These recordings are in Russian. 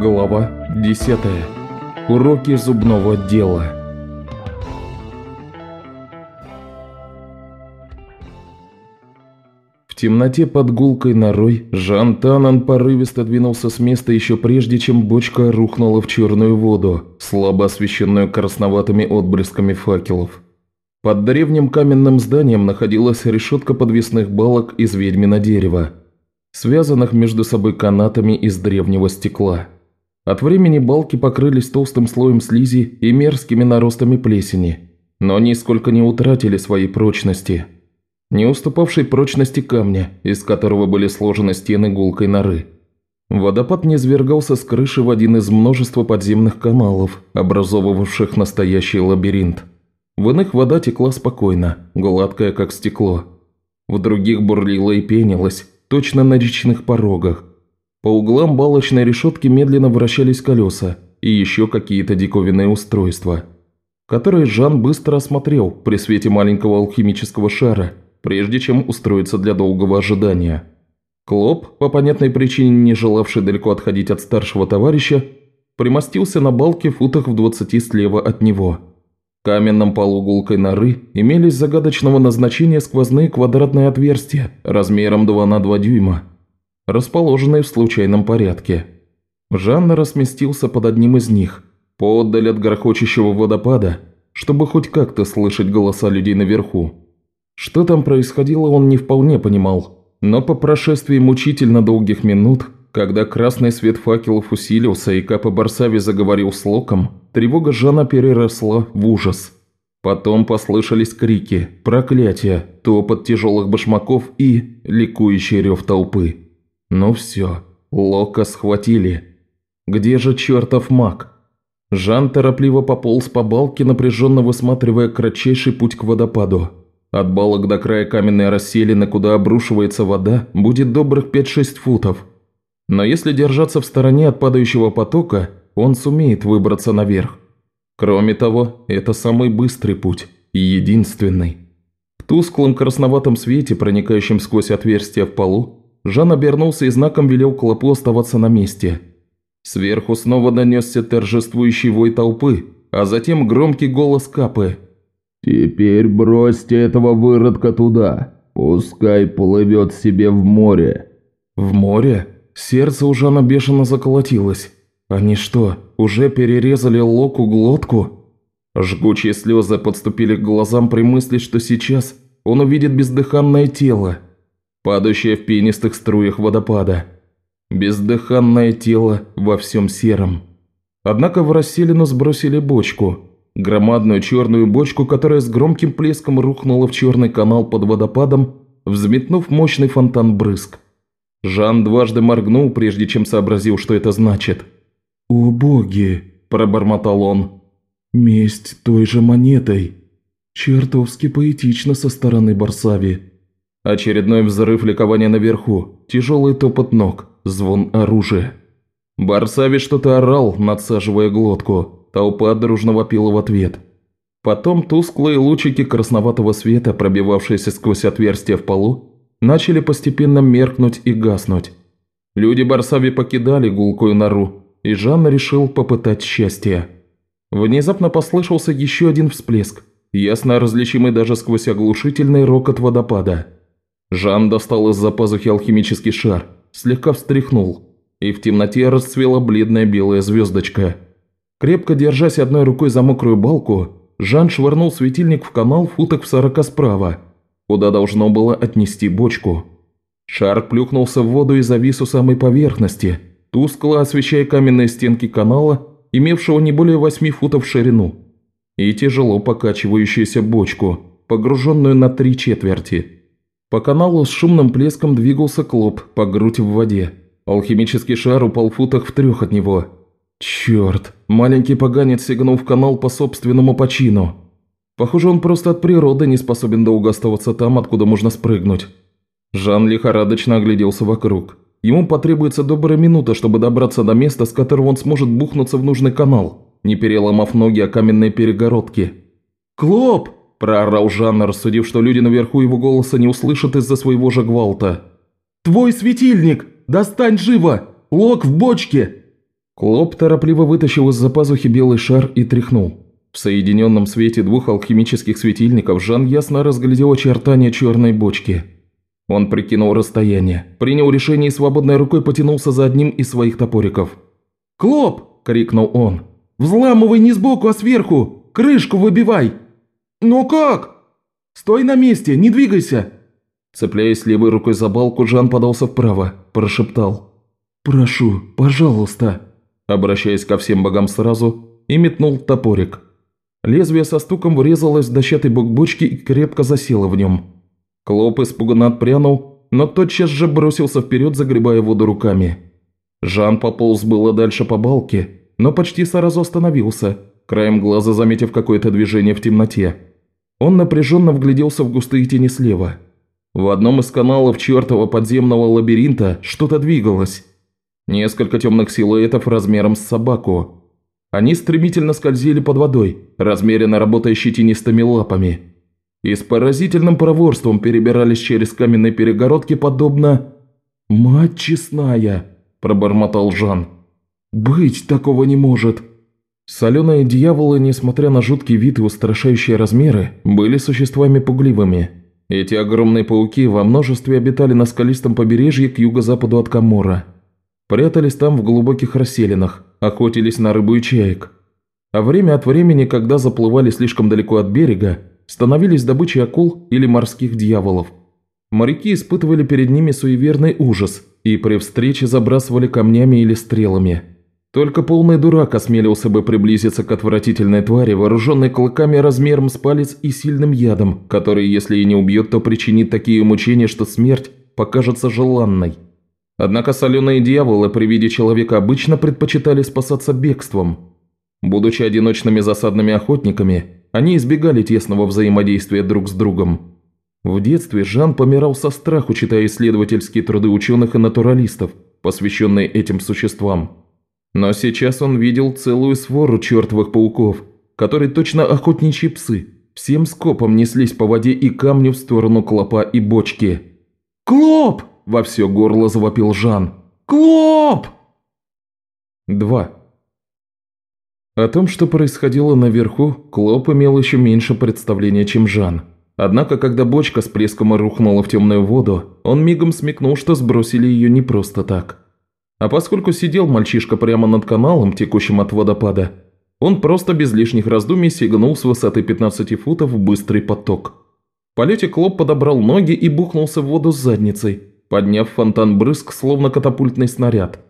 Глава 10. Уроки зубного дела. В темноте под гулкой норой Жан Танан порывисто двинулся с места еще прежде, чем бочка рухнула в черную воду, слабо освещенную красноватыми отблесками факелов. Под древним каменным зданием находилась решетка подвесных балок из ведьмина дерева, связанных между собой канатами из древнего стекла. От времени балки покрылись толстым слоем слизи и мерзкими наростами плесени, но нисколько не утратили своей прочности. Не уступавшей прочности камня, из которого были сложены стены гулкой норы. Водопад не свергался с крыши в один из множества подземных каналов, образовывавших настоящий лабиринт. В иных вода текла спокойно, гладкая как стекло. В других бурлила и пенилась, точно на речных порогах, по углам балочной решетки медленно вращались колеса и еще какие-то диковинные устройства, которые Жан быстро осмотрел при свете маленького алхимического шара, прежде чем устроиться для долгого ожидания. Клоп, по понятной причине не желавший далеко отходить от старшего товарища, примостился на балке футах в двадцати слева от него. В каменном полу гулкой норы имелись загадочного назначения сквозные квадратные отверстия размером 2 на 2 дюйма – расположенные в случайном порядке. Жанна разместился под одним из них, поотдаль от грохочущего водопада, чтобы хоть как-то слышать голоса людей наверху. Что там происходило, он не вполне понимал, но по прошествии мучительно долгих минут, когда красный свет факелов усилился и Капа Барсави заговорил с Локом, тревога Жана переросла в ужас. Потом послышались крики, проклятия, топот тяжелых башмаков и ликующий рев толпы. Ну все, Лока схватили. Где же чертов маг? Жан торопливо пополз по балке, напряженно высматривая кратчайший путь к водопаду. От балок до края каменной расселины, куда обрушивается вода, будет добрых 5-6 футов. Но если держаться в стороне от падающего потока, он сумеет выбраться наверх. Кроме того, это самый быстрый путь и единственный. В тусклом красноватом свете, проникающем сквозь отверстие в полу, Жан обернулся и знаком велел Клопу оставаться на месте. Сверху снова донесся торжествующий вой толпы, а затем громкий голос Капы. «Теперь бросьте этого выродка туда, пускай плывет себе в море». «В море?» Сердце у Жана бешено заколотилось. «Они что, уже перерезали Локу глотку?» Жгучие слезы подступили к глазам при мысли, что сейчас он увидит бездыханное тело, падающее в пенистых струях водопада. Бездыханное тело во всем сером. Однако в расселину сбросили бочку. Громадную черную бочку, которая с громким плеском рухнула в черный канал под водопадом, взметнув мощный фонтан брызг. Жан дважды моргнул, прежде чем сообразил, что это значит. «О боги!» – пробормотал он. «Месть той же монетой. Чертовски поэтично со стороны Барсави. Очередной взрыв ликования наверху, тяжелый топот ног, звон оружия. Барсави что-то орал, надсаживая глотку, толпа дружно вопила в ответ. Потом тусклые лучики красноватого света, пробивавшиеся сквозь отверстия в полу, начали постепенно меркнуть и гаснуть. Люди Барсави покидали гулкую нору, и Жанна решил попытать счастье. Внезапно послышался еще один всплеск, ясно различимый даже сквозь оглушительный рокот водопада – Жан достал из-за пазухи алхимический шар, слегка встряхнул, и в темноте расцвела бледная белая звездочка. Крепко держась одной рукой за мокрую балку, Жан швырнул светильник в канал футок в сорока справа, куда должно было отнести бочку. Шар плюхнулся в воду и завис у самой поверхности, тускло освещая каменные стенки канала, имевшего не более восьми футов в ширину, и тяжело покачивающуюся бочку, погруженную на три четверти. По каналу с шумным плеском двигался клоп по грудь в воде. Алхимический шар упал в футах в трех от него. Черт, маленький поганец сигнул в канал по собственному почину. Похоже, он просто от природы не способен долго там, откуда можно спрыгнуть. Жан лихорадочно огляделся вокруг. Ему потребуется добрая минута, чтобы добраться до места, с которого он сможет бухнуться в нужный канал, не переломав ноги о каменные перегородки. «Клоп!» – проорал Жанна, рассудив, что люди наверху его голоса не услышат из-за своего же гвалта. «Твой светильник! Достань живо! Лок в бочке!» Клоп торопливо вытащил из-за пазухи белый шар и тряхнул. В соединенном свете двух алхимических светильников Жан ясно разглядел очертания черной бочки. Он прикинул расстояние, принял решение и свободной рукой потянулся за одним из своих топориков. «Клоп!» – крикнул он. «Взламывай не сбоку, а сверху! Крышку выбивай!» «Ну как?» «Стой на месте, не двигайся!» Цепляясь левой рукой за балку, Жан подался вправо, прошептал. «Прошу, пожалуйста!» Обращаясь ко всем богам сразу, и метнул топорик. Лезвие со стуком врезалось в дощатый бок бочки и крепко засело в нем. Клоп испуганно отпрянул, но тотчас же бросился вперед, загребая воду руками. Жан пополз было дальше по балке, но почти сразу остановился, краем глаза заметив какое-то движение в темноте. Он напряженно вгляделся в густые тени слева. В одном из каналов чертова подземного лабиринта что-то двигалось. Несколько темных силуэтов размером с собаку – они стремительно скользили под водой, размеренно работающие тенистыми лапами. И с поразительным проворством перебирались через каменные перегородки, подобно... «Мать честная!» – пробормотал Жан. «Быть такого не может!» Соленые дьяволы, несмотря на жуткий вид и устрашающие размеры, были существами пугливыми. Эти огромные пауки во множестве обитали на скалистом побережье к юго-западу от Камора. Прятались там в глубоких расселинах, охотились на рыбу и чаек. А время от времени, когда заплывали слишком далеко от берега, становились добычей акул или морских дьяволов. Моряки испытывали перед ними суеверный ужас и при встрече забрасывали камнями или стрелами. Только полный дурак осмелился бы приблизиться к отвратительной твари, вооруженной клыками размером с палец и сильным ядом, который, если и не убьет, то причинит такие мучения, что смерть покажется желанной. Однако соленые дьяволы при виде человека обычно предпочитали спасаться бегством. Будучи одиночными засадными охотниками, они избегали тесного взаимодействия друг с другом. В детстве Жан помирал со страху, читая исследовательские труды ученых и натуралистов, посвященные этим существам. Но сейчас он видел целую свору чертовых пауков, которые точно охотничьи псы, всем скопом неслись по воде и камню в сторону клопа и бочки. «Клоп!» Во все горло завопил Жан. «Клоп!» 2. О том, что происходило наверху, Клоп имел еще меньше представления, чем Жан. Однако, когда бочка с плеском рухнула в темную воду, он мигом смекнул, что сбросили ее не просто так. А поскольку сидел мальчишка прямо над каналом, текущим от водопада, он просто без лишних раздумий сигнул с высоты 15 футов в быстрый поток. В полете Клоп подобрал ноги и бухнулся в воду с задницей, подняв фонтан брызг, словно катапультный снаряд.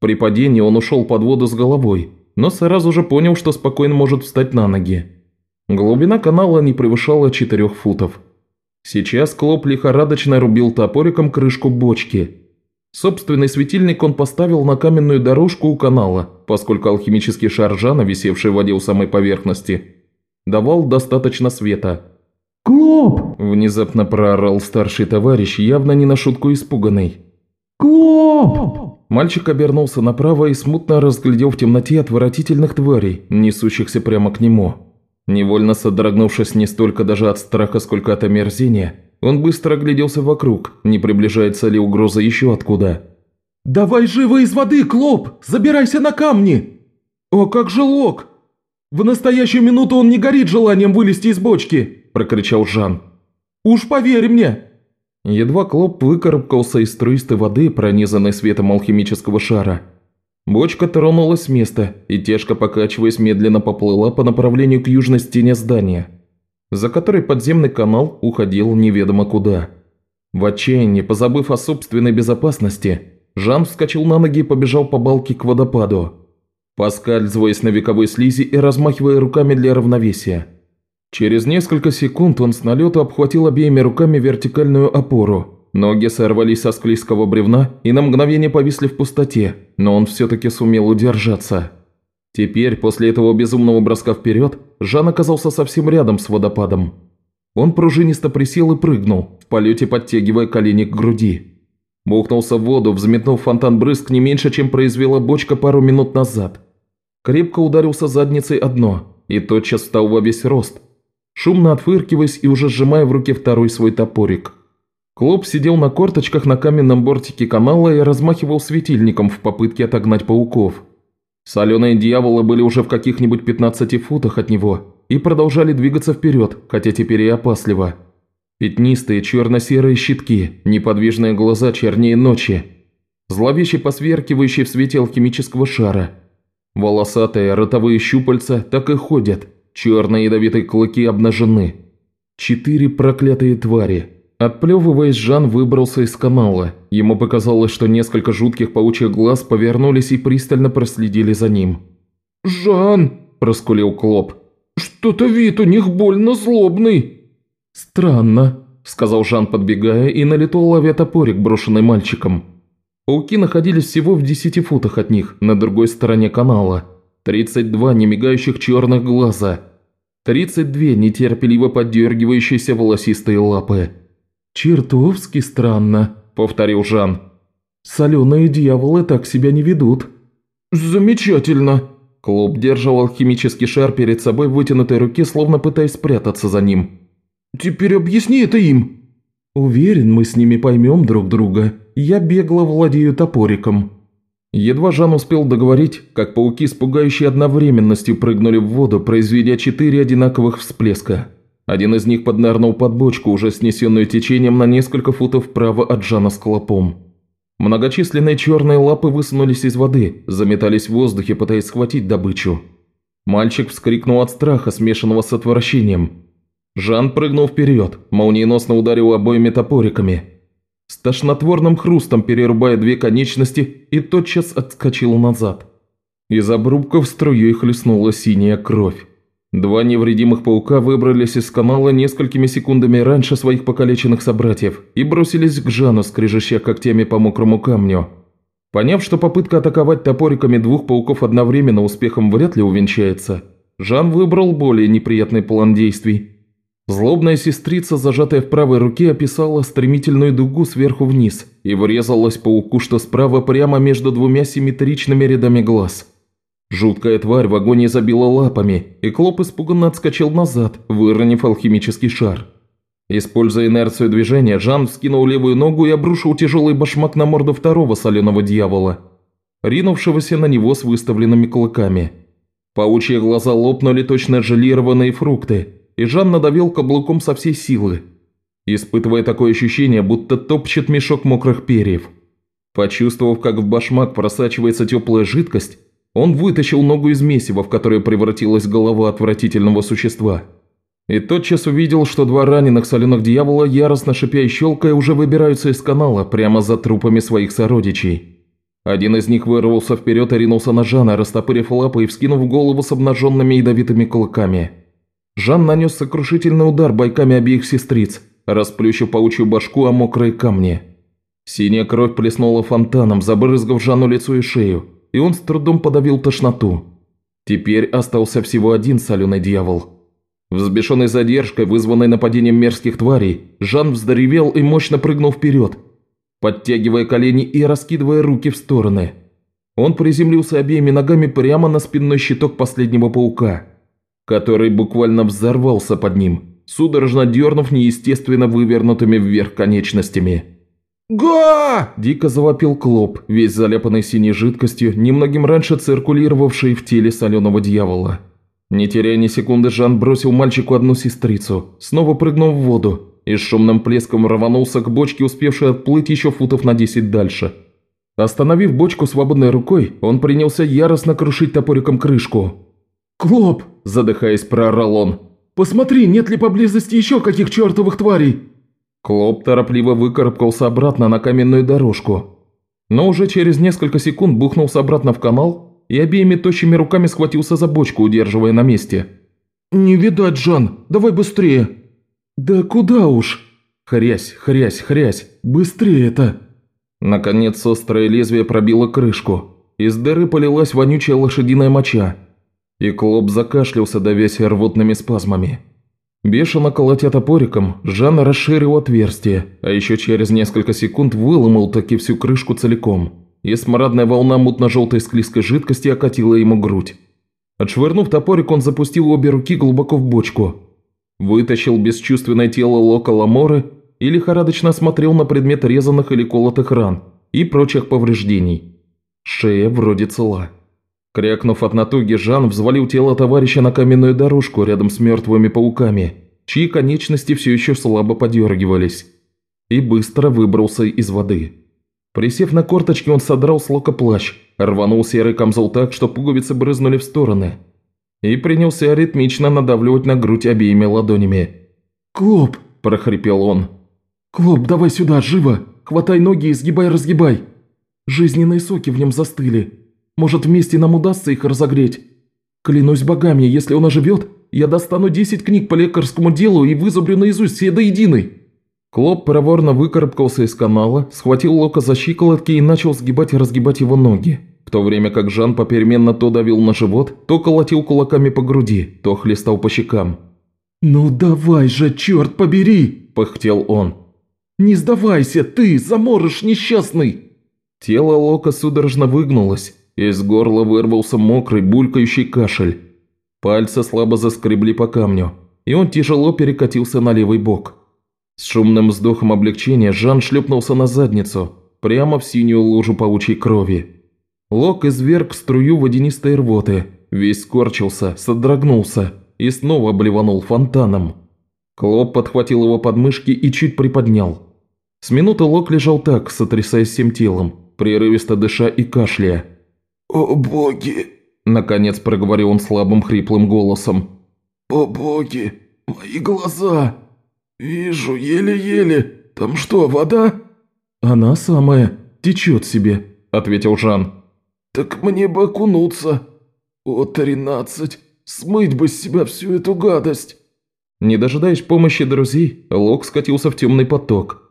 При падении он ушел под воду с головой, но сразу же понял, что спокойно может встать на ноги. Глубина канала не превышала 4 футов. Сейчас Клоп лихорадочно рубил топориком крышку бочки. Собственный светильник он поставил на каменную дорожку у канала, поскольку алхимический шар Жана, висевший в воде у самой поверхности, давал достаточно света – «Клоп!» – внезапно проорал старший товарищ, явно не на шутку испуганный. «Клоп!» Мальчик обернулся направо и смутно разглядел в темноте отвратительных тварей, несущихся прямо к нему. Невольно содрогнувшись не столько даже от страха, сколько от омерзения, он быстро огляделся вокруг, не приближается ли угроза еще откуда. «Давай живо из воды, Клоп! Забирайся на камни!» «О, как же Лок! В настоящую минуту он не горит желанием вылезти из бочки!» прокричал Жан. «Уж поверь мне!» Едва Клоп выкарабкался из струистой воды, пронизанной светом алхимического шара. Бочка тронулась с места и, тяжко покачиваясь, медленно поплыла по направлению к южной стене здания, за которой подземный канал уходил неведомо куда. В отчаянии, позабыв о собственной безопасности, Жан вскочил на ноги и побежал по балке к водопаду, поскальзываясь на вековой слизи и размахивая руками для равновесия. Через несколько секунд он с налета обхватил обеими руками вертикальную опору. Ноги сорвались со склизкого бревна и на мгновение повисли в пустоте, но он все-таки сумел удержаться. Теперь, после этого безумного броска вперед, Жан оказался совсем рядом с водопадом. Он пружинисто присел и прыгнул, в полете подтягивая колени к груди. Бухнулся в воду, взметнув фонтан брызг не меньше, чем произвела бочка пару минут назад. Крепко ударился задницей одно и тотчас встал во весь рост, шумно отфыркиваясь и уже сжимая в руке второй свой топорик. Клоп сидел на корточках на каменном бортике канала и размахивал светильником в попытке отогнать пауков. Соленые дьяволы были уже в каких-нибудь 15 футах от него и продолжали двигаться вперед, хотя теперь и опасливо. Пятнистые черно-серые щитки, неподвижные глаза чернее ночи, зловеще посверкивающие в свете алхимического шара. Волосатые ротовые щупальца так и ходят, черные ядовитые клыки обнажены. Четыре проклятые твари – Отплевываясь, Жан выбрался из канала. Ему показалось, что несколько жутких паучьих глаз повернулись и пристально проследили за ним. «Жан!» – проскулил Клоп. «Что-то вид у них больно злобный!» «Странно», – сказал Жан, подбегая, и на лету ловя топорик, брошенный мальчиком. Пауки находились всего в десяти футах от них, на другой стороне канала. Тридцать два немигающих черных глаза. Тридцать две нетерпеливо поддергивающиеся волосистые лапы. «Чертовски странно», – повторил Жан. «Соленые дьяволы так себя не ведут». «Замечательно!» Клуб держал алхимический шар перед собой в вытянутой руке, словно пытаясь спрятаться за ним. «Теперь объясни это им!» «Уверен, мы с ними поймем друг друга. Я бегло владею топориком». Едва Жан успел договорить, как пауки с пугающей одновременностью прыгнули в воду, произведя четыре одинаковых всплеска. Один из них поднырнул под бочку, уже снесенную течением на несколько футов вправо от Жана с клопом. Многочисленные черные лапы высунулись из воды, заметались в воздухе, пытаясь схватить добычу. Мальчик вскрикнул от страха, смешанного с отвращением. Жан прыгнул вперед, молниеносно ударил обоими топориками. С тошнотворным хрустом перерубая две конечности и тотчас отскочил назад. Из обрубков струей хлестнула синяя кровь. Два невредимых паука выбрались из канала несколькими секундами раньше своих покалеченных собратьев и бросились к Жану, скрежеща когтями по мокрому камню. Поняв, что попытка атаковать топориками двух пауков одновременно успехом вряд ли увенчается, Жан выбрал более неприятный план действий. Злобная сестрица, зажатая в правой руке, описала стремительную дугу сверху вниз и врезалась пауку, что справа прямо между двумя симметричными рядами глаз – Жуткая тварь в агонии забила лапами, и Клоп испуганно отскочил назад, выронив алхимический шар. Используя инерцию движения, Жан вскинул левую ногу и обрушил тяжелый башмак на морду второго соленого дьявола, ринувшегося на него с выставленными клыками. Паучьи глаза лопнули точно желированные фрукты, и Жан надавил каблуком со всей силы, испытывая такое ощущение, будто топчет мешок мокрых перьев. Почувствовав, как в башмак просачивается теплая жидкость, он вытащил ногу из месива, в которое превратилась голова отвратительного существа. И тотчас увидел, что два раненых соленых дьявола, яростно шипя и щелкая, уже выбираются из канала, прямо за трупами своих сородичей. Один из них вырвался вперед и ринулся на Жана, растопырив лапы и вскинув голову с обнаженными ядовитыми клыками. Жан нанес сокрушительный удар бойками обеих сестриц, расплющив паучью башку о мокрые камни. Синяя кровь плеснула фонтаном, забрызгав Жану лицо и шею, и он с трудом подавил тошноту. Теперь остался всего один соленый дьявол. Взбешенный задержкой, вызванной нападением мерзких тварей, Жан вздревел и мощно прыгнул вперед, подтягивая колени и раскидывая руки в стороны. Он приземлился обеими ногами прямо на спинной щиток последнего паука, который буквально взорвался под ним, судорожно дернув неестественно вывернутыми вверх конечностями. «Га!» – дико завопил Клоп, весь заляпанный синей жидкостью, немногим раньше циркулировавший в теле соленого дьявола. Не теряя ни секунды, Жан бросил мальчику одну сестрицу, снова прыгнул в воду и с шумным плеском рванулся к бочке, успевшей отплыть еще футов на десять дальше. Остановив бочку свободной рукой, он принялся яростно крушить топориком крышку. «Клоп!» – задыхаясь, проорал он. «Посмотри, нет ли поблизости еще каких чертовых тварей!» Клоп торопливо выкарабкался обратно на каменную дорожку. Но уже через несколько секунд бухнулся обратно в канал и обеими тощими руками схватился за бочку, удерживая на месте. «Не видать, Жан, давай быстрее!» «Да куда уж?» «Хрясь, хрясь, хрясь, быстрее-то!» Наконец острое лезвие пробило крышку. Из дыры полилась вонючая лошадиная моча. И Клоп закашлялся, давясь рвотными спазмами. Бешено колотя топориком, Жан расширил отверстие, а еще через несколько секунд выломал таки всю крышку целиком, и смрадная волна мутно-желтой склизкой жидкости окатила ему грудь. Отшвырнув топорик, он запустил обе руки глубоко в бочку, вытащил бесчувственное тело Лока Ламоры и лихорадочно смотрел на предмет резанных или колотых ран и прочих повреждений. Шея вроде цела. Крякнув от натуги, Жан взвалил тело товарища на каменную дорожку рядом с мертвыми пауками, чьи конечности все еще слабо подергивались, и быстро выбрался из воды. Присев на корточки, он содрал с лока плащ, рванул серый камзол так, что пуговицы брызнули в стороны, и принялся ритмично надавливать на грудь обеими ладонями. «Клоп!» – прохрипел он. «Клоп, давай сюда, живо! Хватай ноги и сгибай-разгибай! Жизненные соки в нем застыли. Может, вместе нам удастся их разогреть? Клянусь богами, если он оживет, я достану 10 книг по лекарскому делу и вызубрю наизусть все до единой». Клоп проворно выкарабкался из канала, схватил Лока за щиколотки и начал сгибать и разгибать его ноги, в то время как Жан попеременно то давил на живот, то колотил кулаками по груди, то хлестал по щекам. «Ну давай же, черт побери!» – пыхтел он. «Не сдавайся, ты, заморыш несчастный!» Тело Лока судорожно выгнулось, из горла вырвался мокрый, булькающий кашель. Пальцы слабо заскребли по камню, и он тяжело перекатился на левый бок. С шумным вздохом облегчения Жан шлепнулся на задницу, прямо в синюю лужу паучьей крови. Лок изверг струю водянистой рвоты, весь скорчился, содрогнулся и снова обливанул фонтаном. Клоп подхватил его подмышки и чуть приподнял. С минуты Лок лежал так, сотрясаясь всем телом, прерывисто дыша и кашляя. «О боги!» – наконец проговорил он слабым хриплым голосом. «О боги! Мои глаза! Вижу, еле-еле. Там что, вода?» «Она самая. Течет себе», – ответил Жан. «Так мне бы окунуться. О, тринадцать! Смыть бы с себя всю эту гадость!» Не дожидаясь помощи друзей, Лок скатился в темный поток.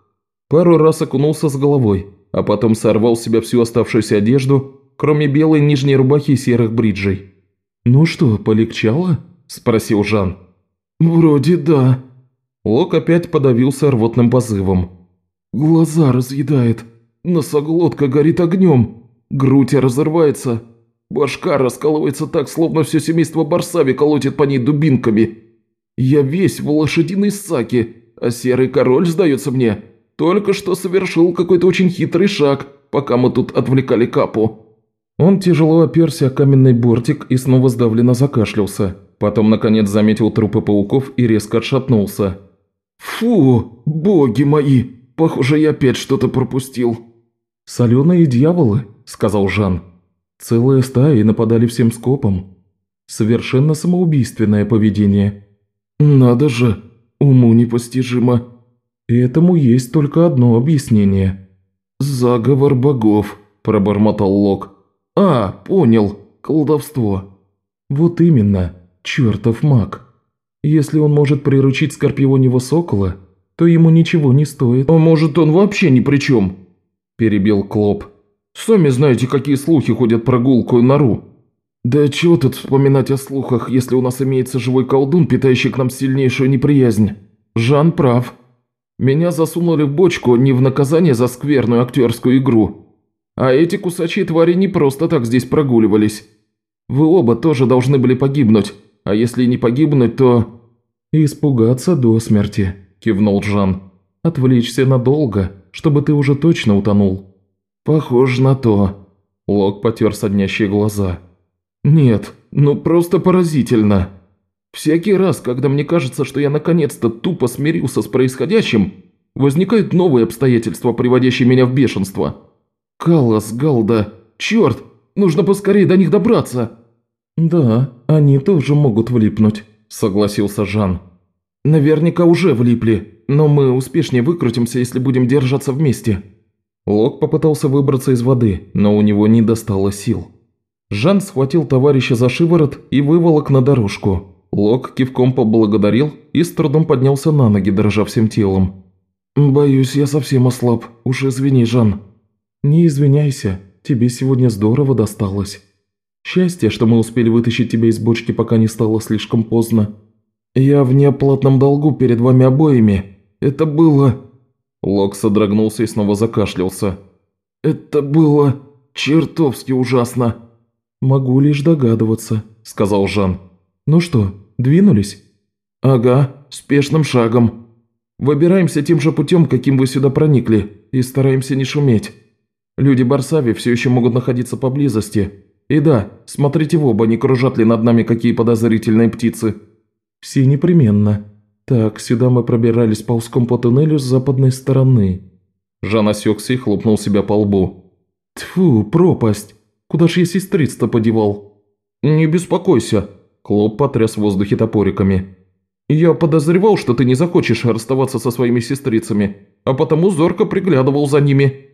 Пару раз окунулся с головой, а потом сорвал с себя всю оставшуюся одежду кроме белой нижней рубахи и серых бриджей. «Ну что, полегчало?» – спросил Жан. «Вроде да». Лок опять подавился рвотным позывом. «Глаза разъедает, носоглотка горит огнем, грудь разрывается, башка раскалывается так, словно все семейство Барсави колотит по ней дубинками. Я весь в лошадиной саке, а серый король, сдается мне, только что совершил какой-то очень хитрый шаг, пока мы тут отвлекали капу». Он тяжело оперся о каменный бортик и снова сдавленно закашлялся. Потом, наконец, заметил трупы пауков и резко отшатнулся. «Фу, боги мои! Похоже, я опять что-то пропустил». «Соленые дьяволы», – сказал Жан. «Целые стаи нападали всем скопом. Совершенно самоубийственное поведение». «Надо же, уму непостижимо». «Этому есть только одно объяснение». «Заговор богов», – пробормотал Лок. «А, понял, колдовство». «Вот именно, чертов маг. Если он может приручить скорпионего сокола, то ему ничего не стоит». «А может, он вообще ни при чем?» – перебил Клоп. «Сами знаете, какие слухи ходят про гулкую нору». «Да чего тут вспоминать о слухах, если у нас имеется живой колдун, питающий к нам сильнейшую неприязнь? Жан прав. Меня засунули в бочку не в наказание за скверную актерскую игру, а эти кусачие твари не просто так здесь прогуливались. Вы оба тоже должны были погибнуть, а если не погибнуть, то...» «Испугаться до смерти», – кивнул Жан. «Отвлечься надолго, чтобы ты уже точно утонул». «Похоже на то». Лок потер соднящие глаза. «Нет, ну просто поразительно. Всякий раз, когда мне кажется, что я наконец-то тупо смирился с происходящим, возникают новые обстоятельства, приводящие меня в бешенство. «Каллас, Галда, черт, нужно поскорее до них добраться!» «Да, они тоже могут влипнуть», – согласился Жан. «Наверняка уже влипли, но мы успешнее выкрутимся, если будем держаться вместе». Лок попытался выбраться из воды, но у него не достало сил. Жан схватил товарища за шиворот и выволок на дорожку. Лок кивком поблагодарил и с трудом поднялся на ноги, дрожа всем телом. «Боюсь, я совсем ослаб. Уж извини, Жан». «Не извиняйся, тебе сегодня здорово досталось. Счастье, что мы успели вытащить тебя из бочки, пока не стало слишком поздно. Я в неоплатном долгу перед вами обоими. Это было...» Лок содрогнулся и снова закашлялся. «Это было чертовски ужасно». «Могу лишь догадываться», – сказал Жан. «Ну что, двинулись?» «Ага, спешным шагом. Выбираемся тем же путем, каким вы сюда проникли, и стараемся не шуметь». Люди Барсави все еще могут находиться поблизости, И да, смотрите в оба, не кружат ли над нами какие подозрительные птицы». «Все непременно. Так, сюда мы пробирались ползком по туннелю с западной стороны». Жан осекся и хлопнул себя по лбу. «Тьфу, пропасть! Куда ж я сестриц-то подевал?» «Не беспокойся», – Клоп потряс в воздухе топориками. «Я подозревал, что ты не захочешь расставаться со своими сестрицами, а потому зорко приглядывал за ними».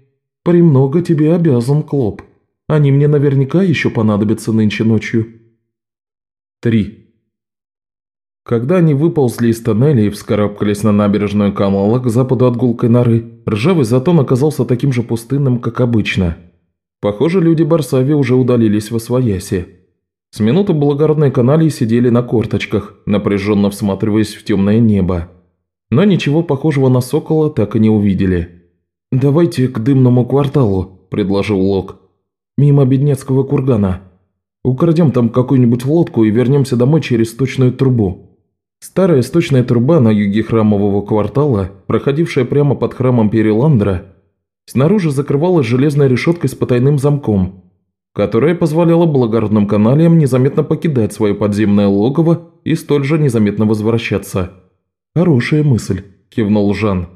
«Премного тебе обязан, Клоп. Они мне наверняка еще понадобятся нынче ночью». 3. Когда они выползли из тоннеля и вскарабкались на набережную Камала к западу от гулкой норы, ржавый затон оказался таким же пустынным, как обычно. Похоже, люди Барсави уже удалились во свояси. С минуты благородной каналии сидели на корточках, напряженно всматриваясь в темное небо. Но ничего похожего на сокола так и не увидели. «Давайте к дымному кварталу», – предложил Лок. «Мимо беднецкого кургана. Украдем там какую-нибудь лодку и вернемся домой через сточную трубу». Старая сточная труба на юге храмового квартала, проходившая прямо под храмом Переландра, снаружи закрывалась железной решеткой с потайным замком, которая позволяла благородным каналиям незаметно покидать свое подземное логово и столь же незаметно возвращаться. «Хорошая мысль», – кивнул Жан.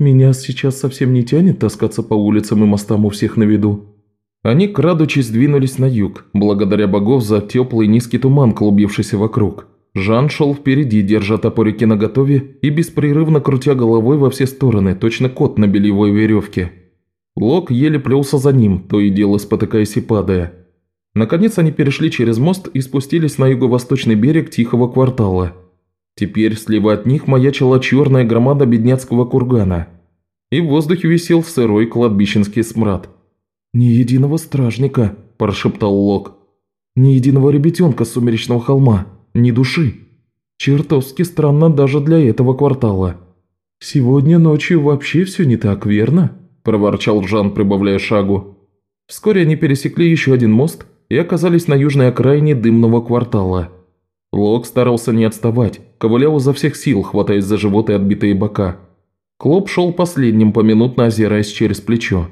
Меня сейчас совсем не тянет таскаться по улицам и мостам у всех на виду». Они, крадучись, двинулись на юг, благодаря богов за теплый низкий туман, клубившийся вокруг. Жан шел впереди, держа топорики наготове и беспрерывно крутя головой во все стороны, точно кот на бельевой веревке. Лок еле плелся за ним, то и дело спотыкаясь и падая. Наконец они перешли через мост и спустились на юго-восточный берег тихого квартала – Теперь слева от них маячила черная громада бедняцкого кургана, и в воздухе висел сырой кладбищенский смрад. «Ни единого стражника», – прошептал Лок. «Ни единого ребятенка с сумеречного холма, ни души. Чертовски странно даже для этого квартала». «Сегодня ночью вообще все не так, верно?» – проворчал Жан, прибавляя шагу. Вскоре они пересекли еще один мост и оказались на южной окраине дымного квартала – Лок старался не отставать, ковылял изо всех сил, хватаясь за живот и отбитые бока. Клоп шел последним, поминутно озираясь через плечо.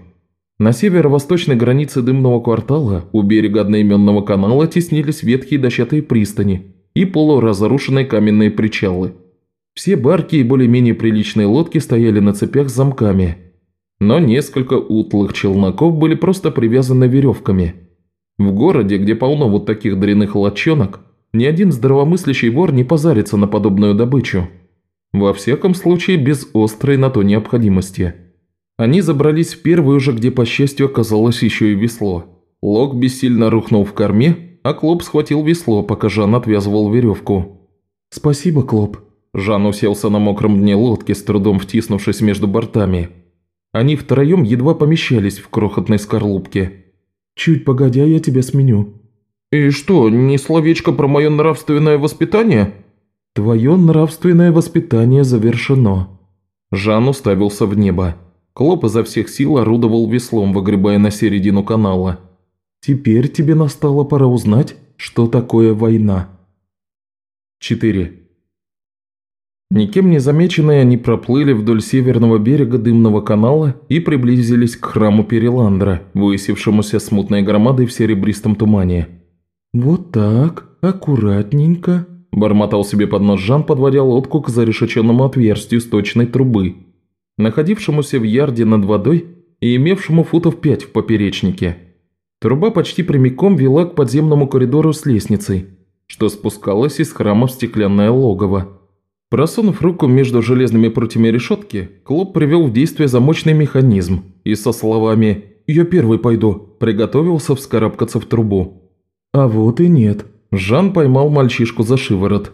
На северо-восточной границе дымного квартала у берега одноименного канала теснились ветхие дощатые пристани и полуразрушенные каменные причалы. Все барки и более-менее приличные лодки стояли на цепях с замками. Но несколько утлых челноков были просто привязаны веревками. В городе, где полно вот таких дряных лодчонок, ни один здравомыслящий вор не позарится на подобную добычу. Во всяком случае, без острой на то необходимости. Они забрались в первую же, где, по счастью, оказалось еще и весло. Лок бессильно рухнул в корме, а Клоп схватил весло, пока Жан отвязывал веревку. «Спасибо, Клоп». Жан уселся на мокром дне лодки, с трудом втиснувшись между бортами. Они втроем едва помещались в крохотной скорлупке. «Чуть погодя, я тебя сменю», «И что, ни словечко про мое нравственное воспитание?» «Твое нравственное воспитание завершено». Жан уставился в небо. Клоп изо всех сил орудовал веслом, выгребая на середину канала. «Теперь тебе настала пора узнать, что такое война». 4. Никем не замеченные они проплыли вдоль северного берега дымного канала и приблизились к храму Переландра, высевшемуся смутной громадой в серебристом тумане. «Вот так, аккуратненько», – бормотал себе под нос Жан, подводя лодку к зарешеченному отверстию сточной трубы, находившемуся в ярде над водой и имевшему футов пять в поперечнике. Труба почти прямиком вела к подземному коридору с лестницей, что спускалась из храма в стеклянное логово. Просунув руку между железными прутьями решетки, Клоп привел в действие замочный механизм и со словами «Я первый пойду» приготовился вскарабкаться в трубу. А вот и нет. Жан поймал мальчишку за шиворот.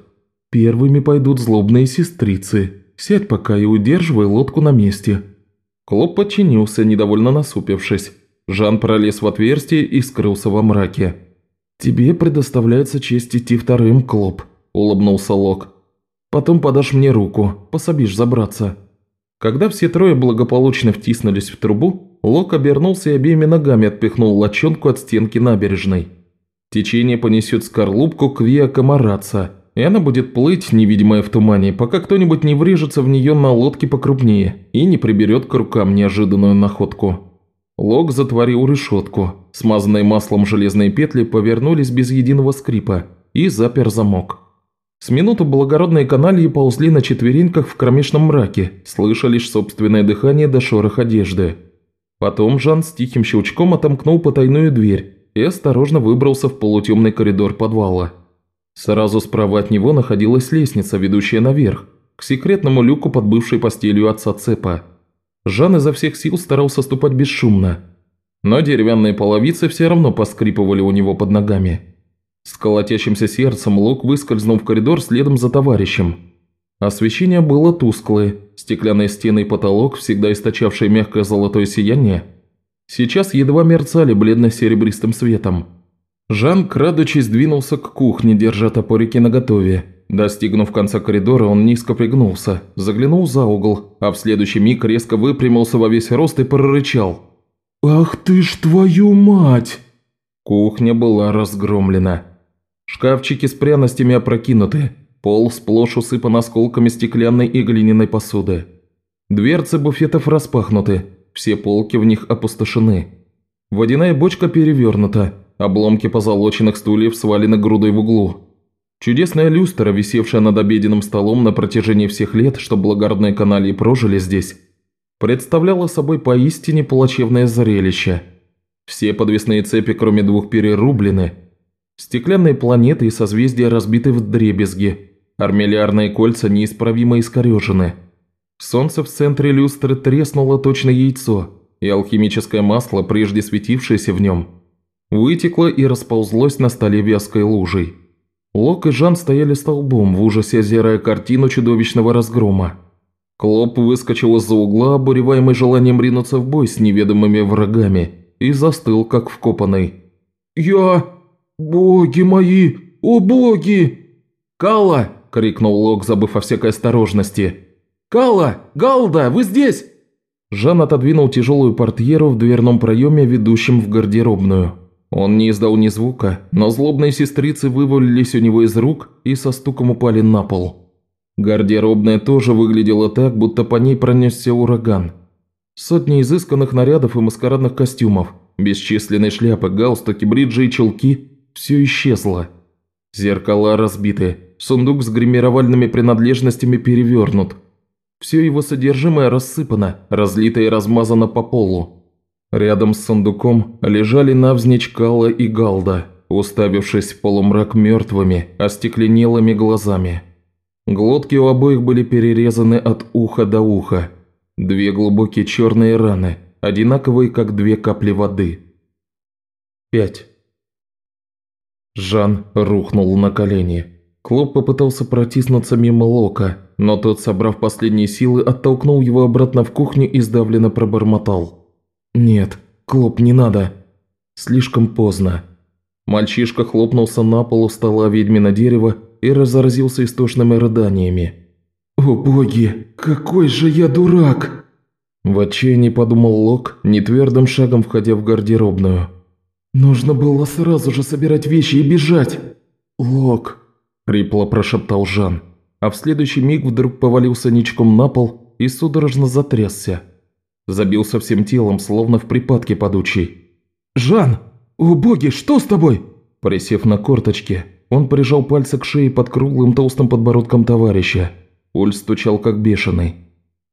Первыми пойдут злобные сестрицы. Сядь пока и удерживай лодку на месте. Клоп подчинился, недовольно насупившись. Жан пролез в отверстие и скрылся во мраке. «Тебе предоставляется честь идти вторым, Клоп», – улыбнулся Лок. «Потом подашь мне руку, пособишь забраться». Когда все трое благополучно втиснулись в трубу, Лок обернулся и обеими ногами отпихнул лочонку от стенки набережной. Течение понесет скорлупку к Виа Камараца, и она будет плыть, невидимая в тумане, пока кто-нибудь не врежется в нее на лодке покрупнее и не приберет к рукам неожиданную находку. Лог затворил решетку. смазанные маслом железные петли повернулись без единого скрипа и запер замок. С минуту благородные канальи ползли на четвереньках в кромешном мраке, слыша лишь собственное дыхание до шорох одежды. Потом Жан с тихим щелчком отомкнул потайную дверь и осторожно выбрался в полутемный коридор подвала. Сразу справа от него находилась лестница, ведущая наверх, к секретному люку под бывшей постелью отца Цепа. Жан изо всех сил старался ступать бесшумно, но деревянные половицы все равно поскрипывали у него под ногами. С колотящимся сердцем Лок выскользнул в коридор следом за товарищем. Освещение было тусклое, стеклянные стены и потолок, всегда источавшие мягкое золотое сияние, сейчас едва мерцали бледно-серебристым светом. Жан, крадучись, двинулся к кухне, держа топорики наготове. Достигнув конца коридора, он низко пригнулся, заглянул за угол, а в следующий миг резко выпрямился во весь рост и прорычал. «Ах ты ж твою мать!» Кухня была разгромлена. Шкафчики с пряностями опрокинуты, пол сплошь усыпан осколками стеклянной и глиняной посуды. Дверцы буфетов распахнуты, все полки в них опустошены. Водяная бочка перевернута, обломки позолоченных стульев свалены грудой в углу. Чудесная люстра, висевшая над обеденным столом на протяжении всех лет, что благородные канальи прожили здесь, представляла собой поистине плачевное зрелище. Все подвесные цепи, кроме двух, перерублены, Стеклянные планеты и созвездия разбиты в дребезги, армиллярные кольца неисправимо искорежены. Солнце в центре люстры треснуло точно яйцо, и алхимическое масло, прежде светившееся в нем, вытекло и расползлось на столе вязкой лужей. Лок и Жан стояли столбом, в ужасе озирая картину чудовищного разгрома. Клоп выскочил из-за угла, обуреваемый желанием ринуться в бой с неведомыми врагами, и застыл, как вкопанный. «Я...» «Боги мои! О боги!» «Калла!» – крикнул Лок, забыв о всякой осторожности. «Калла! Галда, вы здесь?» Жан отодвинул тяжелую портьеру в дверном проеме, ведущем в гардеробную. Он не издал ни звука, но злобные сестрицы вывалились у него из рук и со стуком упали на пол. Гардеробная тоже выглядела так, будто по ней пронесся ураган. Сотни изысканных нарядов и маскарадных костюмов, бесчисленные шляпы, галстуки, бриджи и чулки все исчезло. Зеркала разбиты, сундук с гримировальными принадлежностями перевернут. Все его содержимое рассыпано, разлито и размазано по полу. Рядом с сундуком лежали навзничь Калла и Галда, уставившись в полумрак мертвыми, остекленелыми глазами. Глотки у обоих были перерезаны от уха до уха. Две глубокие черные раны, одинаковые, как две капли воды. 5. Жан рухнул на колени. Клоп попытался протиснуться мимо Лока, но тот, собрав последние силы, оттолкнул его обратно в кухню и сдавленно пробормотал. «Нет, Клоп, не надо. Слишком поздно». Мальчишка хлопнулся на полу стола ведьмина дерева и разразился истошными рыданиями. «О боги, какой же я дурак!» В отчаянии подумал Лок, нетвердым шагом входя в гардеробную. «Нужно было сразу же собирать вещи и бежать!» «Лок!» – хрипло прошептал Жан, а в следующий миг вдруг повалился ничком на пол и судорожно затрясся. Забился всем телом, словно в припадке подучий. «Жан! О боги, что с тобой?» Присев на корточки, он прижал пальцы к шее под круглым толстым подбородком товарища. Ульс стучал как бешеный.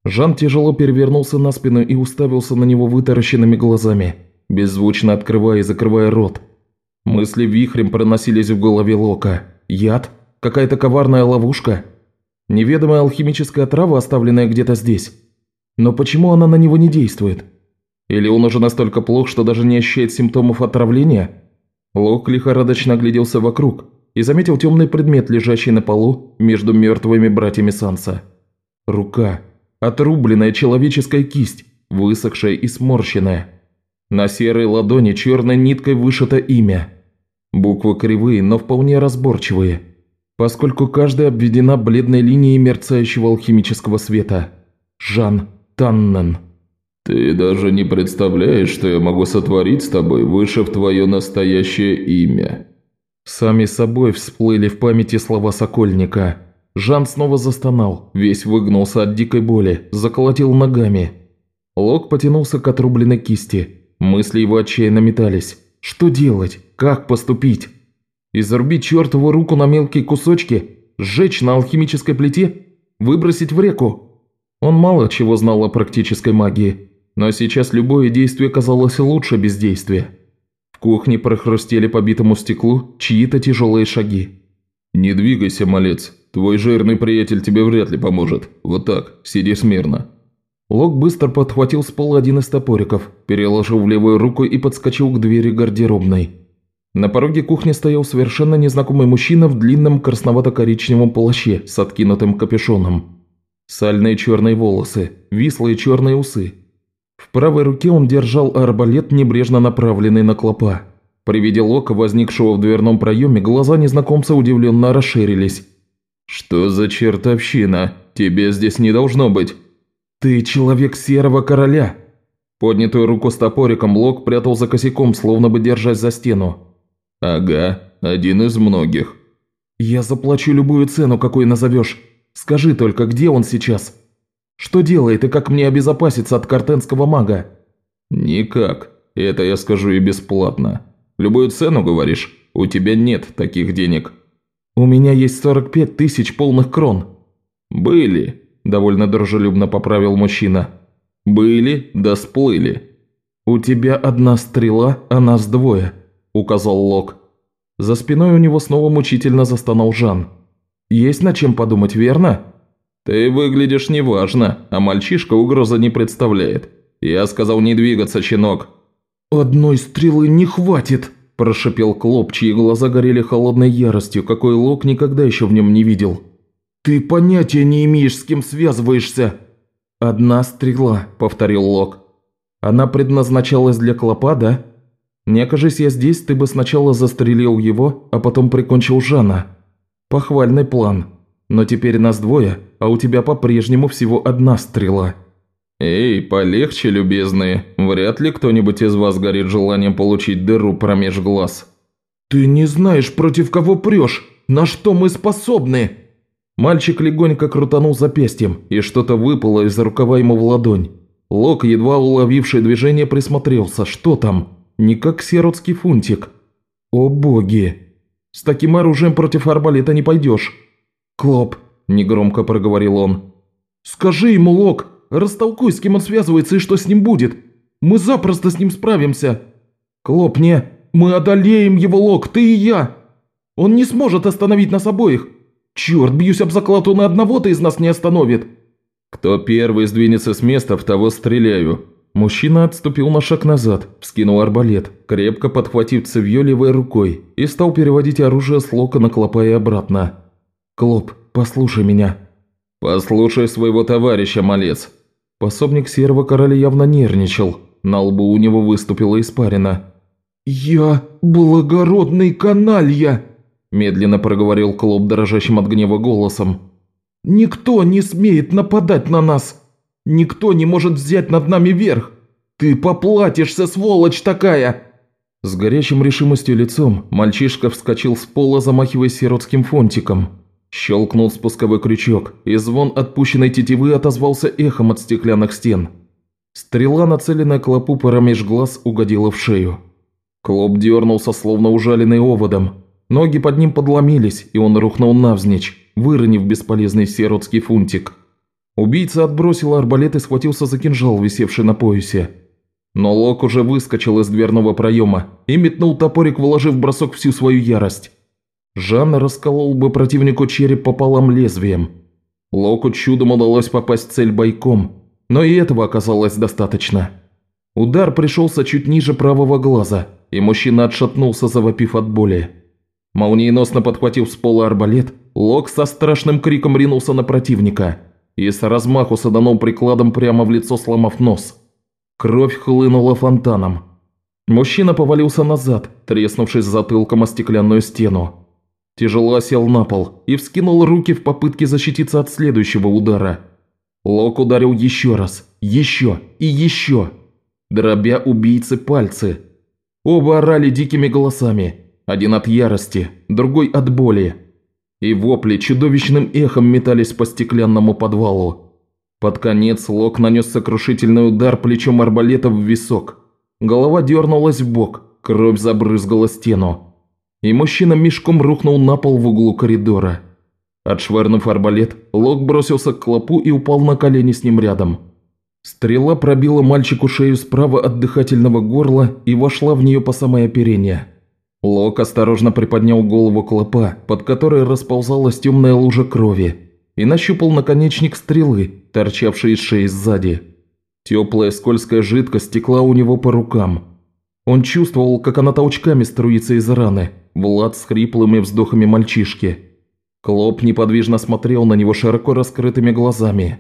Жан тяжело перевернулся на спину и уставился на него вытаращенными глазами беззвучно открывая и закрывая рот. Мысли вихрем проносились в голове Лока. Яд? Какая-то коварная ловушка? Неведомая алхимическая трава, оставленная где-то здесь? Но почему она на него не действует? Или он уже настолько плох, что даже не ощущает симптомов отравления? Лок лихорадочно огляделся вокруг и заметил темный предмет, лежащий на полу между мертвыми братьями Санса. Рука. Отрубленная человеческая кисть, высохшая и сморщенная. На серой ладони черной ниткой вышито имя. Буквы кривые, но вполне разборчивые, поскольку каждая обведена бледной линией мерцающего алхимического света. Жан Таннен. «Ты даже не представляешь, что я могу сотворить с тобой, вышив твое настоящее имя». Сами собой всплыли в памяти слова Сокольника. Жан снова застонал, весь выгнулся от дикой боли, заколотил ногами. Лок потянулся к отрубленной кисти – Мысли его отчаянно метались. Что делать? Как поступить? Изрубить чертову руку на мелкие кусочки? Сжечь на алхимической плите? Выбросить в реку? Он мало чего знал о практической магии, но сейчас любое действие казалось лучше бездействия. В кухне прохрустели по битому стеклу чьи-то тяжелые шаги. «Не двигайся, малец. Твой жирный приятель тебе вряд ли поможет. Вот так, сиди смирно». Лок быстро подхватил с пола один из топориков, переложил в левую руку и подскочил к двери гардеробной. На пороге кухни стоял совершенно незнакомый мужчина в длинном красновато-коричневом плаще с откинутым капюшоном. Сальные черные волосы, вислые черные усы. В правой руке он держал арбалет, небрежно направленный на клопа. При виде Лока, возникшего в дверном проеме, глаза незнакомца удивленно расширились. «Что за чертовщина? Тебе здесь не должно быть!» «Ты человек Серого Короля!» Поднятую руку с топориком Лок прятал за косяком, словно бы держась за стену. «Ага, один из многих». «Я заплачу любую цену, какой назовешь. Скажи только, где он сейчас? Что делает и как мне обезопаситься от картенского мага?» «Никак. Это я скажу и бесплатно. Любую цену, говоришь? У тебя нет таких денег». «У меня есть 45 тысяч полных крон». «Были», – довольно дружелюбно поправил мужчина. «Были, да сплыли». «У тебя одна стрела, а нас двое», – указал Лок. За спиной у него снова мучительно застонал Жан. «Есть над чем подумать, верно?» «Ты выглядишь неважно, а мальчишка угрозы не представляет. Я сказал не двигаться, щенок». «Одной стрелы не хватит», – прошипел Клоп, чьи глаза горели холодной яростью, какой Лок никогда еще в нем не видел. «Ты понятия не имеешь, с кем связываешься!» «Одна стрела», – повторил Лок. «Она предназначалась для Клопа, да?» Не окажись я здесь, ты бы сначала застрелил его, а потом прикончил Жана. Похвальный план. Но теперь нас двое, а у тебя по-прежнему всего одна стрела». «Эй, полегче, любезные. Вряд ли кто-нибудь из вас горит желанием получить дыру промеж глаз». «Ты не знаешь, против кого прешь. На что мы способны?» Мальчик легонько крутанул запястьем, и что-то выпало из рукава ему в ладонь. Лок, едва уловивший движение, присмотрелся. Что там? Не как сиротский фунтик. О боги! С таким оружием против арбалета не пойдешь. Клоп, негромко проговорил он. Скажи ему, Лок, растолкуй, с кем он связывается и что с ним будет. Мы запросто с ним справимся. Клоп, не, мы одолеем его, Лок, ты и я. Он не сможет остановить нас обоих. Черт, бьюсь об заклад, он и одного-то из нас не остановит. Кто первый сдвинется с места, в того стреляю. Мужчина отступил на шаг назад, вскинул арбалет, крепко подхватив цевьё левой рукой и стал переводить оружие с лока на клопа и обратно. «Клоп, послушай меня». «Послушай своего товарища, малец». Пособник серого короля явно нервничал, на лбу у него выступила испарина. «Я благородный каналья», – медленно проговорил Клоп дрожащим от гнева голосом. «Никто не смеет нападать на нас!» Никто не может взять над нами верх! Ты поплатишься, сволочь такая!» С горячим решимостью лицом мальчишка вскочил с пола, замахиваясь сиротским фонтиком. Щелкнул спусковой крючок, и звон отпущенной тетивы отозвался эхом от стеклянных стен. Стрела, нацеленная клопу промеж глаз, угодила в шею. Клоп дернулся, словно ужаленный оводом. Ноги под ним подломились, и он рухнул навзничь, выронив бесполезный сиротский фунтик. Убийца отбросил арбалет и схватился за кинжал, висевший на поясе. Но Лок уже выскочил из дверного проема и метнул топорик, вложив в бросок всю свою ярость. Жан расколол бы противнику череп пополам лезвием. Локу чудом удалось попасть в цель бойком, но и этого оказалось достаточно. Удар пришелся чуть ниже правого глаза, и мужчина отшатнулся, завопив от боли. Молниеносно подхватив с пола арбалет, Лок со страшным криком ринулся на противника – и с размаху саданул прикладом прямо в лицо, сломав нос. Кровь хлынула фонтаном. Мужчина повалился назад, треснувшись затылком о стеклянную стену. Тяжело сел на пол и вскинул руки в попытке защититься от следующего удара. Лок ударил еще раз, еще и еще, дробя убийцы пальцы. Оба орали дикими голосами, один от ярости, другой от боли и вопли чудовищным эхом метались по стеклянному подвалу. Под конец Лок нанес сокрушительный удар плечом арбалета в висок. Голова дернулась в бок, кровь забрызгала стену. И мужчина мешком рухнул на пол в углу коридора. Отшвырнув арбалет, Лок бросился к клопу и упал на колени с ним рядом. Стрела пробила мальчику шею справа от дыхательного горла и вошла в нее по самое оперение. Лок осторожно приподнял голову клопа, под которой расползалась темная лужа крови, и нащупал наконечник стрелы, торчавший из шеи сзади. Теплая скользкая жидкость текла у него по рукам. Он чувствовал, как она толчками струится из раны, Влад с хриплыми вздохами мальчишки. Клоп неподвижно смотрел на него широко раскрытыми глазами.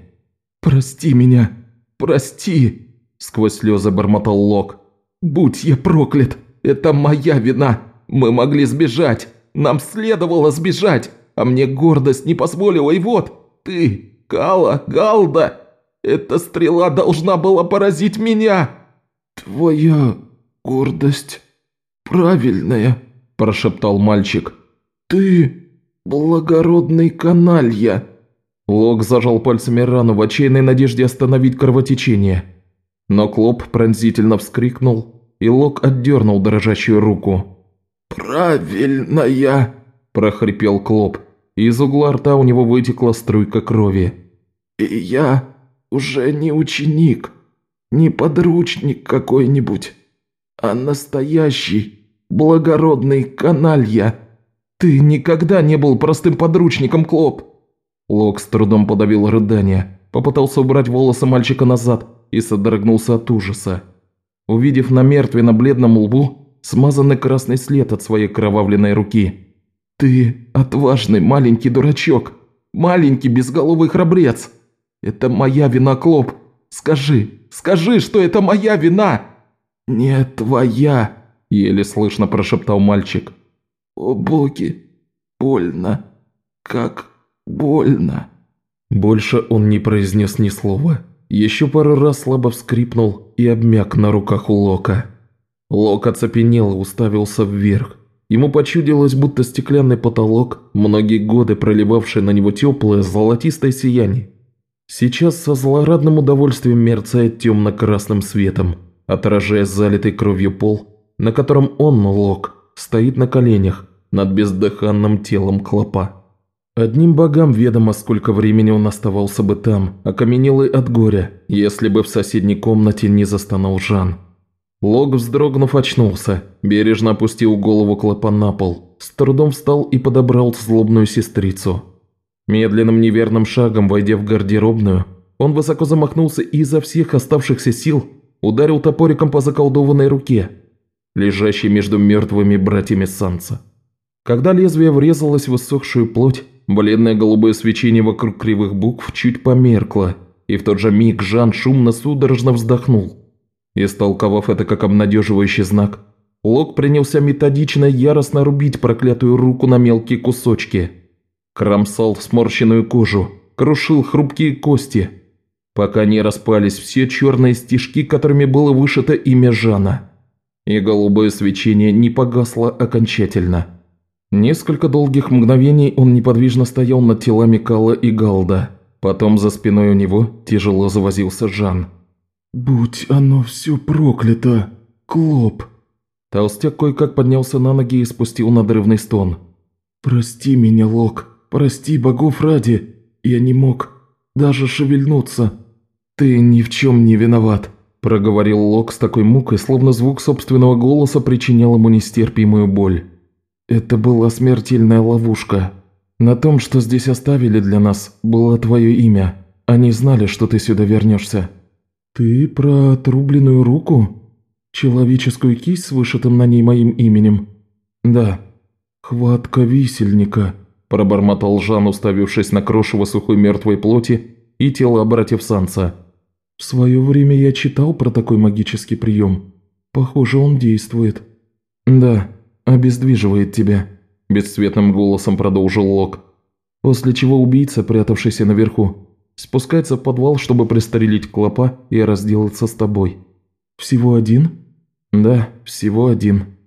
«Прости меня! Прости!» – сквозь слезы бормотал Лок. «Будь я проклят! Это моя вина! Мы могли сбежать! Нам следовало сбежать! А мне гордость не позволила, и вот, ты, Гала, Галда, эта стрела должна была поразить меня!» «Твоя гордость правильная», – прошептал мальчик. «Ты благородный каналья». Лок зажал пальцами рану в отчаянной надежде остановить кровотечение. Но Клоп пронзительно вскрикнул, и Лок отдернул дрожащую руку. «Правильная!» – прохрипел Клоп. Из угла рта у него вытекла струйка крови. «И я уже не ученик, не подручник какой-нибудь, а настоящий благородный каналья. Ты никогда не был простым подручником, Клоп!» Лок с трудом подавил рыдание, попытался убрать волосы мальчика назад и содрогнулся от ужаса. Увидев на мертве на бледном лбу смазанный красный след от своей кровавленной руки – «Ты отважный маленький дурачок, маленький безголовый храбрец. Это моя вина, Клоп. Скажи, скажи, что это моя вина!» «Не твоя», – еле слышно прошептал мальчик. «О боги, больно, как больно». Больше он не произнес ни слова. Еще пару раз слабо вскрипнул и обмяк на руках у Лока. Лок оцепенел и уставился вверх. Ему почудилось, будто стеклянный потолок, многие годы проливавший на него теплое золотистое сияние, сейчас со злорадным удовольствием мерцает темно-красным светом, отражая залитый кровью пол, на котором он, Лок, стоит на коленях над бездыханным телом клопа. Одним богам ведомо, сколько времени он оставался бы там, окаменелый от горя, если бы в соседней комнате не застонал Жан. Лог, вздрогнув, очнулся, бережно опустил голову клапан на пол, с трудом встал и подобрал злобную сестрицу. Медленным неверным шагом, войдя в гардеробную, он высоко замахнулся и изо всех оставшихся сил ударил топориком по заколдованной руке, лежащей между мертвыми братьями Санса. Когда лезвие врезалось в иссохшую плоть, бледное голубое свечение вокруг кривых букв чуть померкло, и в тот же миг Жан шумно судорожно вздохнул. Истолковав это как обнадеживающий знак, Лок принялся методично яростно рубить проклятую руку на мелкие кусочки. Кромсал сморщенную кожу, крушил хрупкие кости, пока не распались все черные стежки, которыми было вышито имя Жана. И голубое свечение не погасло окончательно. Несколько долгих мгновений он неподвижно стоял над телами Кала и Галда. Потом за спиной у него тяжело завозился Жан. «Будь оно все проклято, Клоп!» Толстяк кое-как поднялся на ноги и спустил надрывный стон. «Прости меня, Лок, прости богов ради, я не мог даже шевельнуться. Ты ни в чем не виноват», – проговорил Лок с такой мукой, словно звук собственного голоса причинял ему нестерпимую боль. «Это была смертельная ловушка. На том, что здесь оставили для нас, было твое имя. Они знали, что ты сюда вернешься». «Ты про отрубленную руку? Человеческую кисть с вышитым на ней моим именем?» «Да». «Хватка висельника», – пробормотал Жан, уставившись на крошево сухой мертвой плоти и тело братьев Санса. «В свое время я читал про такой магический прием. Похоже, он действует». «Да, обездвиживает тебя», – бесцветным голосом продолжил Лок. После чего убийца, прятавшийся наверху, Спускается в подвал, чтобы пристрелить клопа и разделаться с тобой. Всего один? Да, всего один.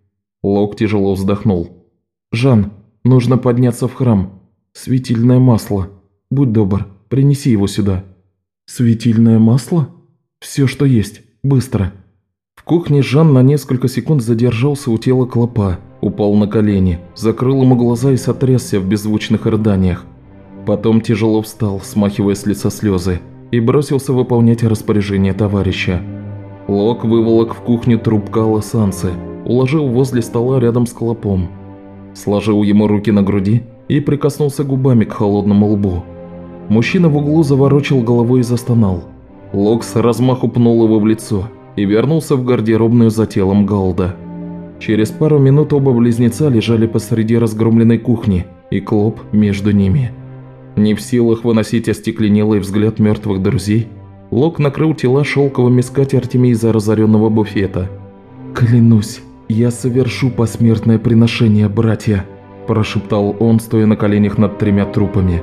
Лок тяжело вздохнул. Жан, нужно подняться в храм. Светильное масло. Будь добр, принеси его сюда. Светильное масло? Все, что есть. Быстро. В кухне Жан на несколько секунд задержался у тела клопа, упал на колени, закрыл ему глаза и сотрясся в беззвучных рыданиях. Потом тяжело встал, смахивая с лица слезы, и бросился выполнять распоряжение товарища. Лок выволок в кухню труп Кала уложил возле стола рядом с клопом. Сложил ему руки на груди и прикоснулся губами к холодному лбу. Мужчина в углу заворочил головой и застонал. Лок с размаху пнул его в лицо и вернулся в гардеробную за телом Галда. Через пару минут оба близнеца лежали посреди разгромленной кухни, и Клоп между ними. Не в силах выносить остекленелый взгляд мертвых друзей, Лок накрыл тела шелковыми скатертями из-за разоренного буфета. «Клянусь, я совершу посмертное приношение, братья», – прошептал он, стоя на коленях над тремя трупами.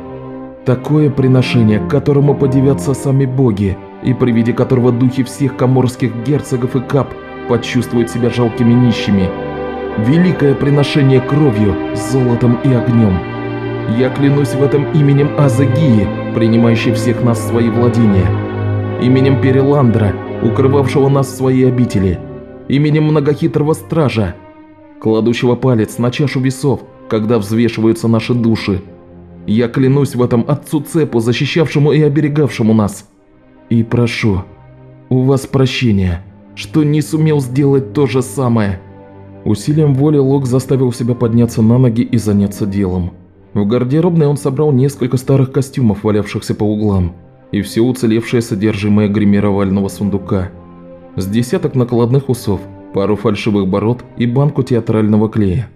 «Такое приношение, которому подивятся сами боги, и при виде которого духи всех коморских герцогов и кап почувствуют себя жалкими нищими. Великое приношение кровью, золотом и огнем. Я клянусь в этом именем Азагии, принимающей всех нас в свои владения, именем Переландра, укрывавшего нас в своей обители, именем многохитрого стража, кладущего палец на чашу весов, когда взвешиваются наши души. Я клянусь в этом Отцу Цепу, защищавшему и оберегавшему нас. И прошу, у вас прощения, что не сумел сделать то же самое». Усилием воли Лок заставил себя подняться на ноги и заняться делом. В гардеробной он собрал несколько старых костюмов, валявшихся по углам, и все уцелевшее содержимое гримировального сундука. С десяток накладных усов, пару фальшивых бород и банку театрального клея.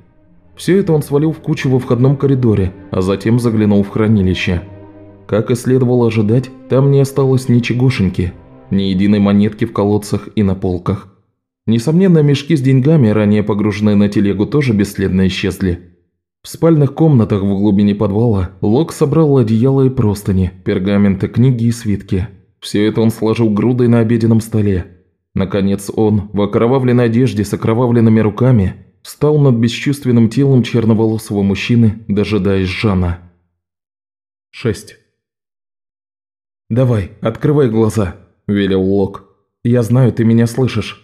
Все это он свалил в кучу во входном коридоре, а затем заглянул в хранилище. Как и следовало ожидать, там не осталось ничегошеньки, ни единой монетки в колодцах и на полках. Несомненно, мешки с деньгами, ранее погруженные на телегу, тоже бесследно исчезли. В спальных комнатах в глубине подвала Лок собрал одеяло и простыни, пергаменты, книги и свитки. Все это он сложил грудой на обеденном столе. Наконец он, в окровавленной одежде с окровавленными руками, встал над бесчувственным телом черноволосого мужчины, дожидаясь Жана. 6. «Давай, открывай глаза», – велел Лок. «Я знаю, ты меня слышишь».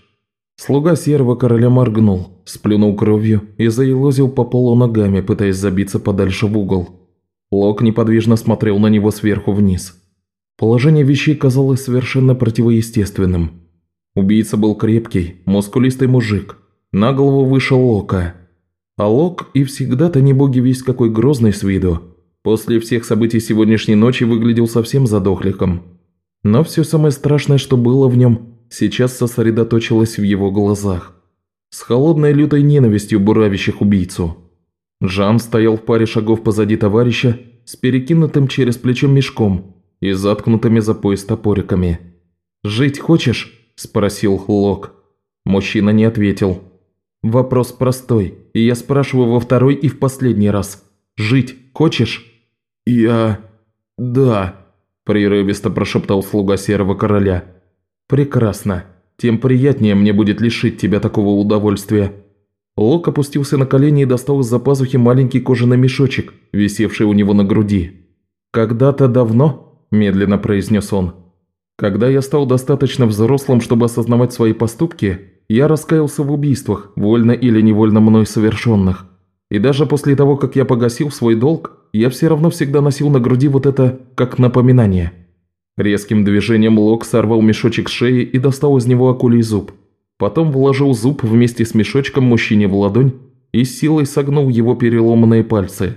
Слуга серого короля моргнул, сплюнул кровью и заелозил по полу ногами, пытаясь забиться подальше в угол. Лок неподвижно смотрел на него сверху вниз. Положение вещей казалось совершенно противоестественным. Убийца был крепкий, мускулистый мужик, на голову выше Лока. А Лок и всегда-то не боги весь какой грозный с виду. После всех событий сегодняшней ночи выглядел совсем задохликом. Но все самое страшное, что было в нем, сейчас сосредоточилась в его глазах. С холодной лютой ненавистью буравящих убийцу. Жан стоял в паре шагов позади товарища с перекинутым через плечо мешком и заткнутыми за пояс топориками. «Жить хочешь?» – спросил Лок. Мужчина не ответил. «Вопрос простой, и я спрашиваю во второй и в последний раз. Жить хочешь?» «Я... да», – прерывисто прошептал слуга Серого Короля. «Прекрасно. Тем приятнее мне будет лишить тебя такого удовольствия». Лок опустился на колени и достал из-за пазухи маленький кожаный мешочек, висевший у него на груди. «Когда-то давно», – медленно произнес он, – «когда я стал достаточно взрослым, чтобы осознавать свои поступки, я раскаялся в убийствах, вольно или невольно мной совершенных. И даже после того, как я погасил свой долг, я все равно всегда носил на груди вот это как напоминание». Резким движением Лок сорвал мешочек с шеи и достал из него акулий зуб. Потом вложил зуб вместе с мешочком мужчине в ладонь и силой согнул его переломанные пальцы.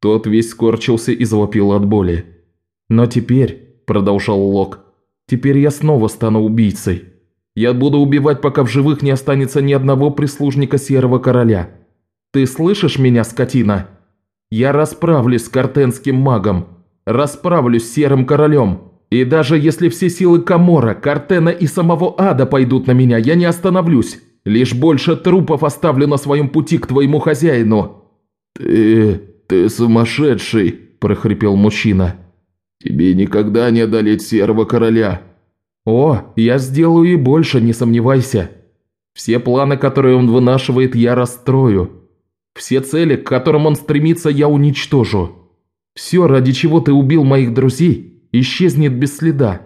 Тот весь скорчился и завопил от боли. «Но теперь», – продолжал Лок, – «теперь я снова стану убийцей. Я буду убивать, пока в живых не останется ни одного прислужника Серого Короля. Ты слышишь меня, скотина? Я расправлюсь с картенским магом, расправлюсь с Серым Королем». И даже если все силы Камора, Картена и самого Ада пойдут на меня, я не остановлюсь. Лишь больше трупов оставлю на своем пути к твоему хозяину». «Ты... ты сумасшедший», – прохрипел мужчина. «Тебе никогда не одолеть Серого Короля». «О, я сделаю и больше, не сомневайся. Все планы, которые он вынашивает, я расстрою. Все цели, к которым он стремится, я уничтожу. Все, ради чего ты убил моих друзей, исчезнет без следа.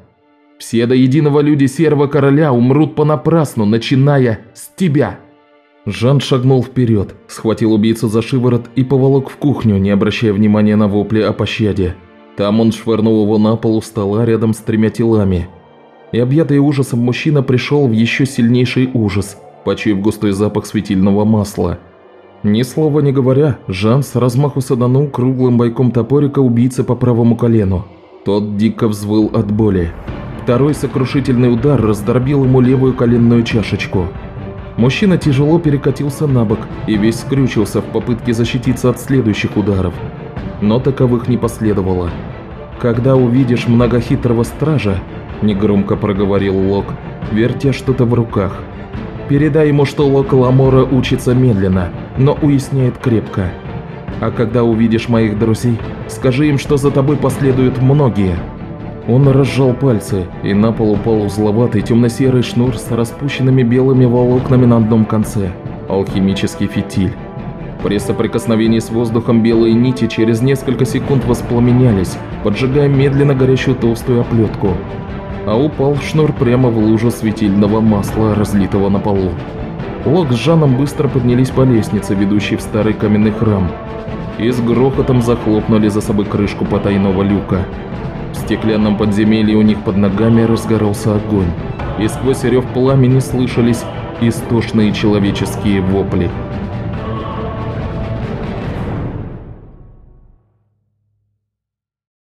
Все до единого люди Серого Короля умрут понапрасну, начиная с тебя!» Жан шагнул вперед, схватил убийцу за шиворот и поволок в кухню, не обращая внимания на вопли о пощаде. Там он швырнул его на пол у стола рядом с тремя телами. И объятый ужасом мужчина пришел в еще сильнейший ужас, почуяв густой запах светильного масла. Ни слова не говоря, Жан с размаху саданул круглым бойком топорика убийцы по правому колену. Тот дико взвыл от боли. Второй сокрушительный удар раздорбил ему левую коленную чашечку. Мужчина тяжело перекатился на бок и весь скрючился в попытке защититься от следующих ударов но таковых не последовало. «Когда увидишь многохитрого стража», – негромко проговорил Лок, вертя что-то в руках. «Передай ему, что Лок Ламора учится медленно, но уясняет крепко. А когда увидишь моих друзей, скажи им, что за тобой последуют многие». Он разжал пальцы, и на пол упал узловатый темно-серый шнур с распущенными белыми волокнами на одном конце – алхимический фитиль. При соприкосновении с воздухом белые нити через несколько секунд воспламенялись, поджигая медленно горящую толстую оплетку. А упал шнур прямо в лужу светильного масла, разлитого на полу. Лок с Жаном быстро поднялись по лестнице, ведущей в старый каменный храм, и с грохотом захлопнули за собой крышку потайного люка. В стеклянном подземелье у них под ногами разгорался огонь, и сквозь рев пламени слышались истошные человеческие вопли.